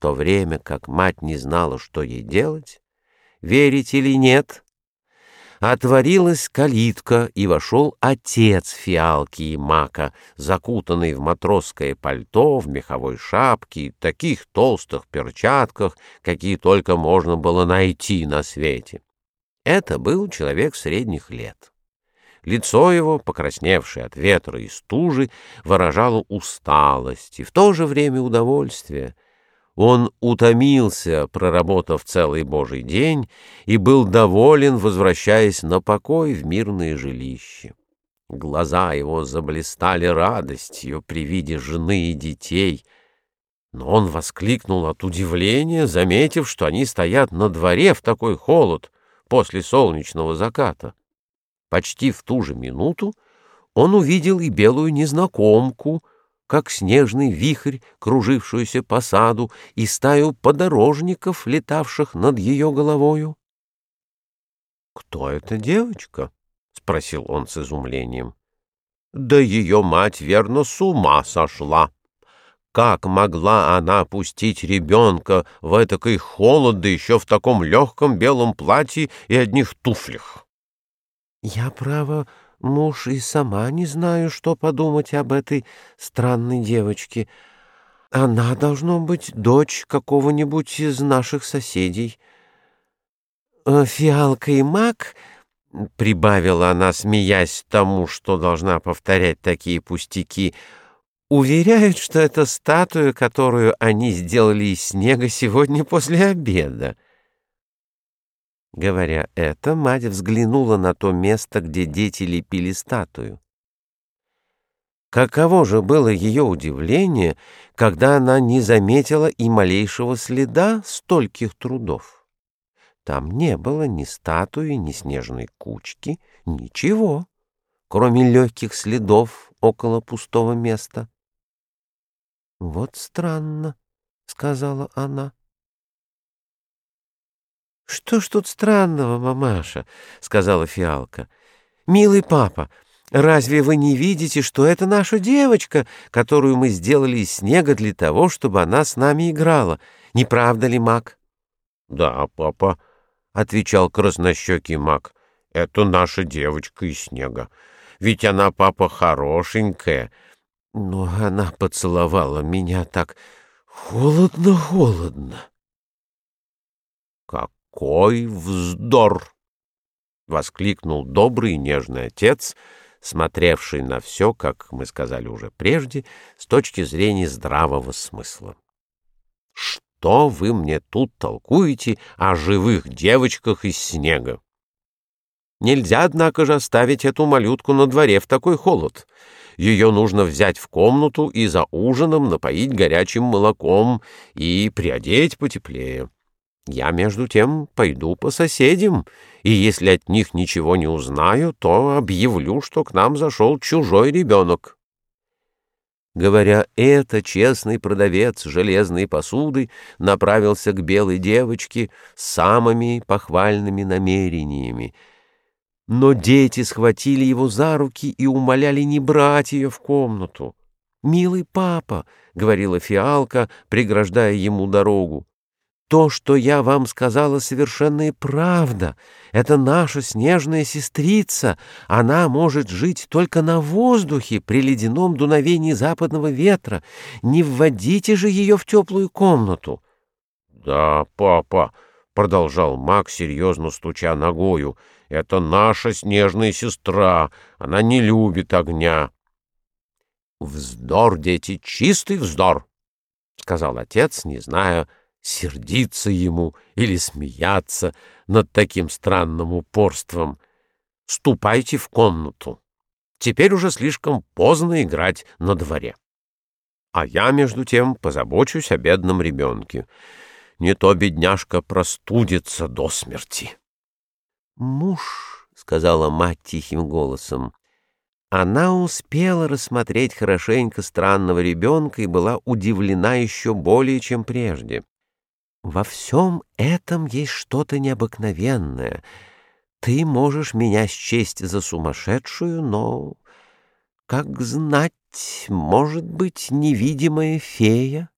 то время как мать не знала, что ей делать, верить или нет, отворилась калитка, и вошел отец фиалки и мака, закутанный в матросское пальто, в меховой шапке и таких толстых перчатках, какие только можно было найти на свете. Это был человек средних лет. Лицо его, покрасневшее от ветра и стужи, выражало усталость и в то же время удовольствие — он утомился, проработав целый божий день, и был доволен, возвращаясь на покой в мирное жилище. Глаза его заблистали радостью при виде жены и детей, но он воскликнул от удивления, заметив, что они стоят на дворе в такой холод после солнечного заката. Почти в ту же минуту он увидел и белую незнакомку — как снежный вихрь, кружившуюся по саду, и стаю подорожников, летавших над ее головою. — Кто эта девочка? — спросил он с изумлением. — Да ее мать, верно, с ума сошла. Как могла она пустить ребенка в этакой холод, да еще в таком легком белом платье и одних туфлях? — Я, право, Муж и сама не знаю, что подумать об этой странной девочке. Она, должно быть, дочь какого-нибудь из наших соседей. Э, Фиалка и мак, — прибавила она, смеясь тому, что должна повторять такие пустяки, — уверяют, что это статуя, которую они сделали из снега сегодня после обеда. Говоря это, мать взглянула на то место, где дети лепили статую. Каково же было ее удивление, когда она не заметила и малейшего следа стольких трудов. Там не было ни статуи, ни снежной кучки, ничего, кроме легких следов около пустого места. «Вот странно», — сказала она. «Что ж тут странного, мамаша?» — сказала фиалка. «Милый папа, разве вы не видите, что это наша девочка, которую мы сделали из снега для того, чтобы она с нами играла? Не правда ли, Мак?» «Да, папа», — отвечал краснощекий Мак, — «это наша девочка из снега. Ведь она, папа, хорошенькая». Но она поцеловала меня так холодно-холодно. «Как какой вздор! — воскликнул добрый и нежный отец, смотревший на все, как мы сказали уже прежде, с точки зрения здравого смысла. — Что вы мне тут толкуете о живых девочках из снега? Нельзя, однако же, оставить эту малютку на дворе в такой холод. Ее нужно взять в комнату и за ужином напоить горячим молоком и приодеть потеплее. Я, между тем, пойду по соседям, и если от них ничего не узнаю, то объявлю, что к нам зашел чужой ребенок. Говоря это, честный продавец железной посуды направился к белой девочке с самыми похвальными намерениями. Но дети схватили его за руки и умоляли не брать ее в комнату. «Милый папа», — говорила фиалка, преграждая ему дорогу, то, что я вам сказала, совершенная правда. Это наша снежная сестрица. Она может жить только на воздухе при ледяном дуновении западного ветра. Не вводите же ее в теплую комнату. — Да, папа, — продолжал маг, серьезно стуча ногою, — это наша снежная сестра. Она не любит огня. — Вздор, дети, чистый вздор, — сказал отец, не зная, — сердиться ему или смеяться над таким странным упорством. Ступайте в комнату. Теперь уже слишком поздно играть на дворе. А я, между тем, позабочусь о бедном ребенке. Не то бедняжка простудится до смерти. — Муж, — сказала мать тихим голосом, — она успела рассмотреть хорошенько странного ребенка и была удивлена еще более, чем прежде. Во всем этом есть что-то необыкновенное. Ты можешь меня счесть за сумасшедшую, но, как знать, может быть, невидимая фея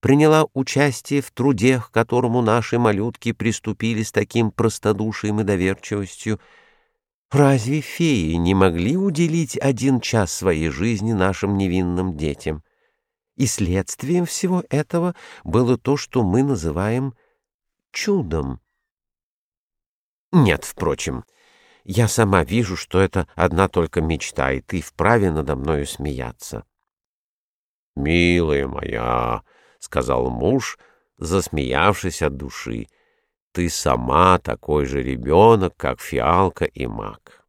приняла участие в труде, к которому наши малютки приступили с таким простодушием и доверчивостью, разве феи не могли уделить один час своей жизни нашим невинным детям? И следствием всего этого было то, что мы называем чудом. Нет, впрочем, я сама вижу, что это одна только мечта, и ты вправе надо мною смеяться. «Милая моя», — сказал муж, засмеявшись от души, — «ты сама такой же ребенок, как фиалка и мак».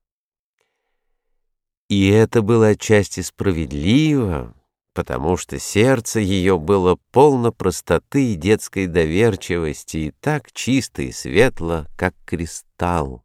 И это было отчасти справедливо, потому что сердце ее было полно простоты и детской доверчивости и так чисто и светло, как кристалл.